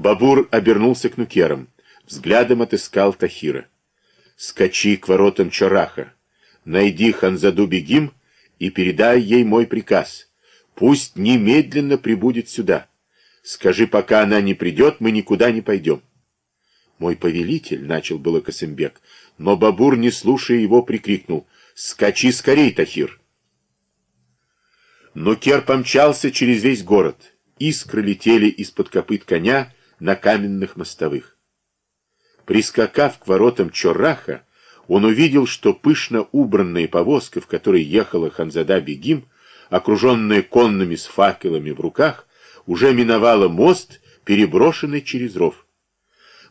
Бабур обернулся к нукерам, взглядом отыскал Тахира. «Скачи к воротам Чараха, найди Ханзаду Бегим и передай ей мой приказ. Пусть немедленно прибудет сюда. Скажи, пока она не придет, мы никуда не пойдем». «Мой повелитель», — начал было Косымбек, но Бабур, не слушая его, прикрикнул, «Скачи скорей, Тахир!» Нукер помчался через весь город. Искры летели из-под копыт коня на каменных мостовых. Прискакав к воротам Чорраха, он увидел, что пышно убранная повозка, в которой ехала Ханзада Бегим, окруженная конными с факелами в руках, уже миновала мост, переброшенный через ров.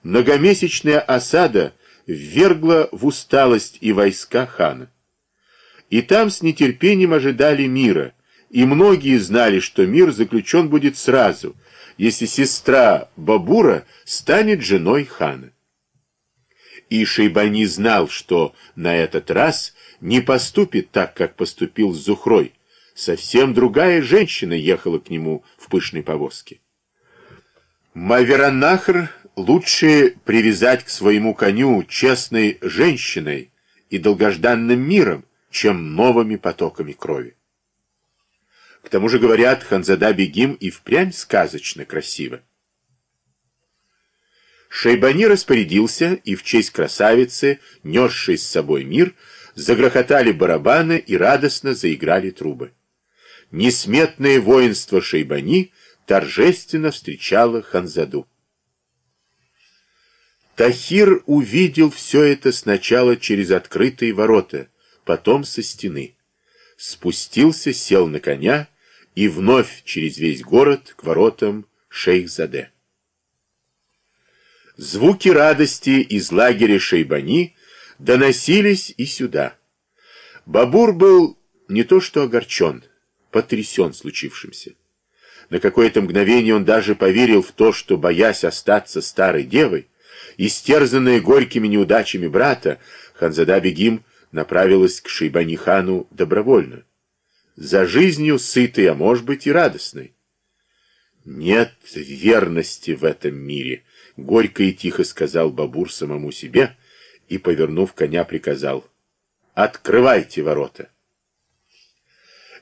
Многомесячная осада ввергла в усталость и войска хана. И там с нетерпением ожидали мира, и многие знали, что мир заключен будет сразу, если сестра Бабура станет женой хана. И Шейбани знал, что на этот раз не поступит так, как поступил с Зухрой. Совсем другая женщина ехала к нему в пышной повозке. Маверанахр лучше привязать к своему коню честной женщиной и долгожданным миром, чем новыми потоками крови. К тому же, говорят, Ханзада Бегим и впрямь сказочно красиво. Шейбани распорядился, и в честь красавицы, несшей с собой мир, загрохотали барабаны и радостно заиграли трубы. Несметное воинство Шейбани торжественно встречало Ханзаду. Тахир увидел все это сначала через открытые ворота, потом со стены. Спустился, сел на коня и вновь через весь город к воротам Шейхзаде. Звуки радости из лагеря Шейбани доносились и сюда. Бабур был не то что огорчен, потрясен случившимся. На какое-то мгновение он даже поверил в то, что, боясь остаться старой девой, Истерзанная горькими неудачами брата, Ханзада Бегим направилась к Шейбани-хану добровольно. За жизнью сытой, а может быть и радостной. «Нет верности в этом мире», — горько и тихо сказал Бабур самому себе и, повернув коня, приказал «Открывайте ворота».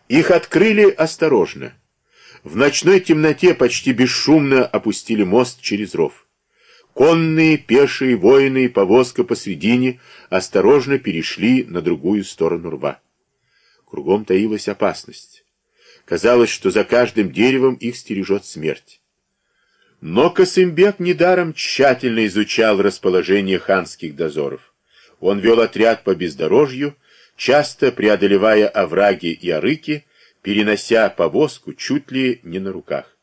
Их открыли осторожно. В ночной темноте почти бесшумно опустили мост через ров. Конные, пешие, воины и повозка посредине осторожно перешли на другую сторону рва. Кругом таилась опасность. Казалось, что за каждым деревом их стережет смерть. Но Косымбек недаром тщательно изучал расположение ханских дозоров. Он вел отряд по бездорожью, часто преодолевая овраги и арыки, перенося повозку чуть ли не на руках.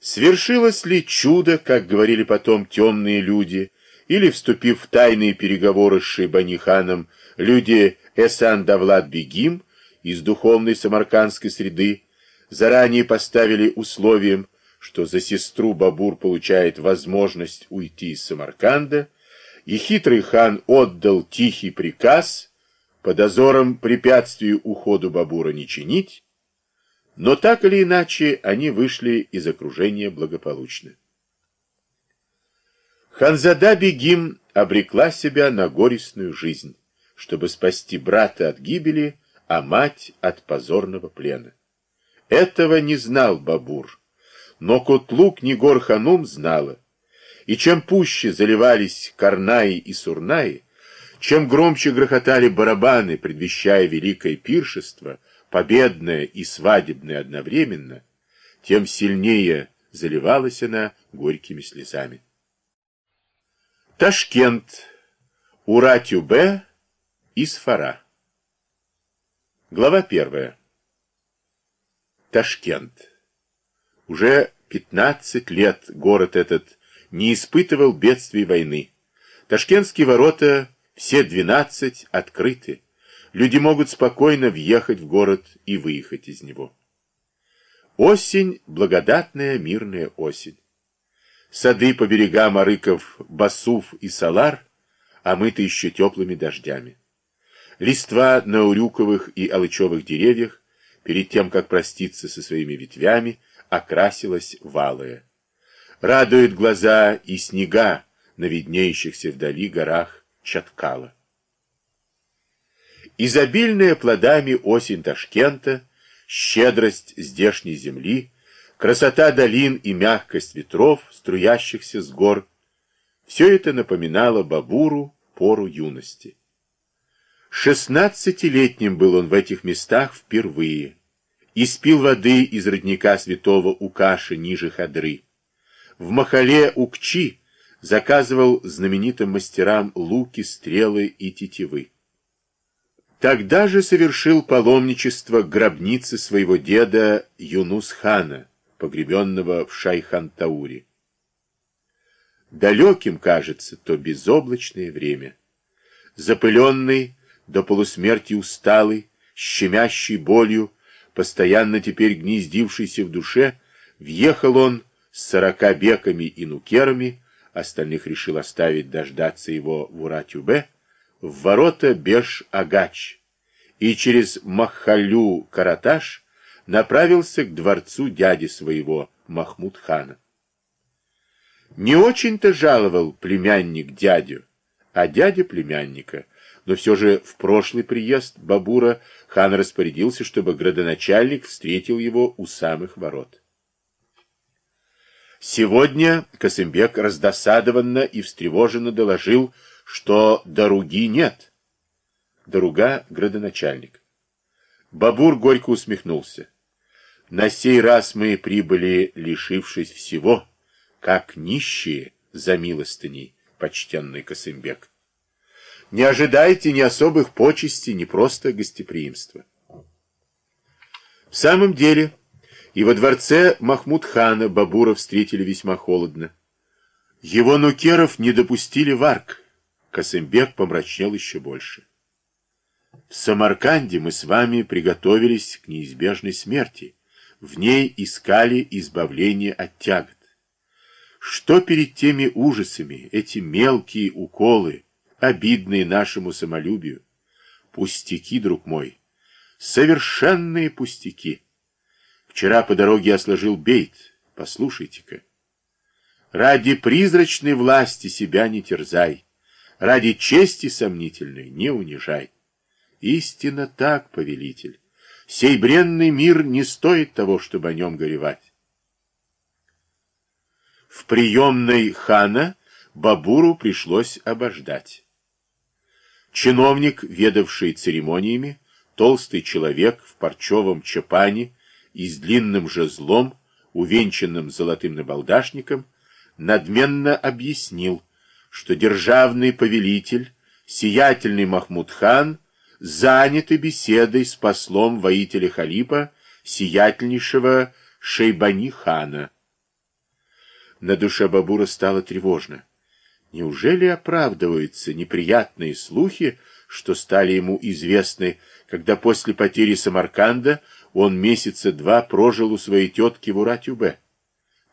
Свершилось ли чудо, как говорили потом темные люди, или, вступив в тайные переговоры с Шейбаниханом, люди Эсан-Давлад-Бегим из духовной самаркандской среды заранее поставили условием, что за сестру Бабур получает возможность уйти из Самарканда, и хитрый хан отдал тихий приказ по дозорам препятствию уходу Бабура не чинить, но так или иначе они вышли из окружения благополучно. Ханзада Бегим обрекла себя на горестную жизнь, чтобы спасти брата от гибели, а мать от позорного плена. Этого не знал Бабур, но Котлук Негор-Ханум знала. И чем пуще заливались Карнаи и Сурнаи, чем громче грохотали барабаны, предвещая великое пиршество, победная и свадебная одновременно, тем сильнее заливалась она горькими слезами. Ташкент, Уратюбе, Исфара. Глава первая. Ташкент. Уже 15 лет город этот не испытывал бедствий войны. Ташкентские ворота, все 12, открыты люди могут спокойно въехать в город и выехать из него. Осень – благодатная мирная осень. Сады по берегам Арыков, Басуф и Салар омыты еще теплыми дождями. Листва на урюковых и алычевых деревьях, перед тем, как проститься со своими ветвями, окрасилась валая. Радуют глаза и снега на виднеющихся вдали горах Чаткала. Изобильная плодами осень Ташкента, щедрость здешней земли, красота долин и мягкость ветров, струящихся с гор, все это напоминало Бабуру пору юности. Шестнадцатилетним был он в этих местах впервые. Испил воды из родника святого Укаши ниже Хадры. В Махале Укчи заказывал знаменитым мастерам луки, стрелы и тетивы. Тогда же совершил паломничество к гробнице своего деда Юнус-хана, погребенного в Шайхантауре. Далеким кажется то безоблачное время. Запыленный, до полусмерти усталый, щемящий болью, постоянно теперь гнездившийся в душе, въехал он с сорока беками и нукерами, остальных решил оставить дождаться его в Уратюбе, в ворота Беш-Агач и через Махалю-Караташ направился к дворцу дяди своего, Махмуд-хана. Не очень-то жаловал племянник дядю, а дядя племянника — но все же в прошлый приезд Бабура хан распорядился, чтобы градоначальник встретил его у самых ворот. Сегодня Косымбек раздосадованно и встревоженно доложил, что дороги нет. Дорога — градоначальник. Бабур горько усмехнулся. На сей раз мы прибыли, лишившись всего, как нищие за милостыней, почтенный Косымбек. Не ожидайте ни особых почестей, ни просто гостеприимства. В самом деле, и во дворце Махмуд-хана Бабура встретили весьма холодно. Его нукеров не допустили в арк. Касымбек помрачнел еще больше. В Самарканде мы с вами приготовились к неизбежной смерти. В ней искали избавление от тягот. Что перед теми ужасами, эти мелкие уколы, обидные нашему самолюбию. Пустяки, друг мой, совершенные пустяки. Вчера по дороге я сложил бейт, послушайте-ка. Ради призрачной власти себя не терзай, ради чести сомнительной не унижай. Истинно так, повелитель. Сей бренный мир не стоит того, чтобы о нем горевать. В приемной хана Бабуру пришлось обождать. Чиновник, ведавший церемониями, толстый человек в парчевом чапане и с длинным жезлом, увенчанным золотым набалдашником, надменно объяснил, что державный повелитель, сиятельный Махмуд-хан, заняты беседой с послом воителя Халипа, сиятельнейшего Шейбани-хана. На душе Бабура стало тревожно. Неужели оправдываются неприятные слухи, что стали ему известны, когда после потери Самарканда он месяца два прожил у своей тетки в Уратюбе?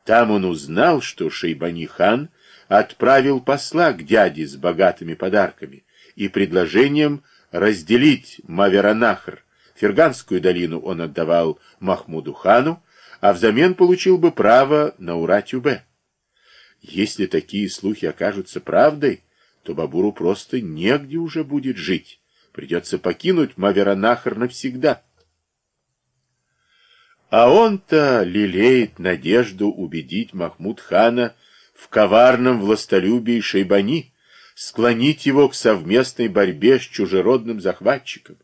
Там он узнал, что Шейбани-хан отправил посла к дяде с богатыми подарками и предложением разделить Маверанахр. Ферганскую долину он отдавал Махмуду хану, а взамен получил бы право на Уратюбе. Если такие слухи окажутся правдой, то Бабуру просто негде уже будет жить. Придется покинуть Маверанахар навсегда. А он-то лелеет надежду убедить Махмуд-хана в коварном властолюбии Шейбани, склонить его к совместной борьбе с чужеродным захватчиком.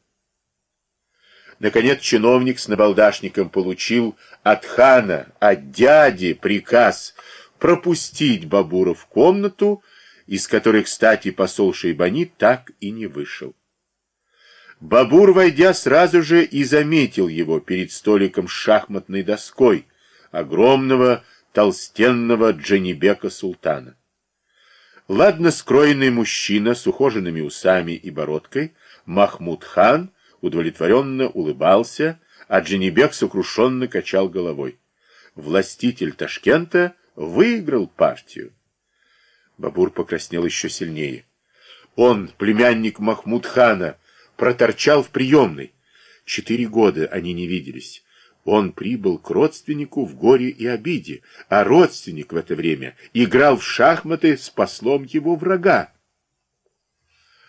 Наконец чиновник с набалдашником получил от хана, от дяди приказ пропустить Бабура в комнату, из которой, кстати, посол Шейбани так и не вышел. Бабур, войдя, сразу же и заметил его перед столиком с шахматной доской, огромного толстенного Джанибека Султана. Ладно скроенный мужчина с ухоженными усами и бородкой, Махмуд хан, удовлетворенно улыбался, а Джанибек сокрушенно качал головой. Властитель Ташкента выиграл партию. Бабур покраснел еще сильнее. Он, племянник Махмуд-хана, проторчал в приемной. Четыре года они не виделись. Он прибыл к родственнику в горе и обиде, а родственник в это время играл в шахматы с послом его врага.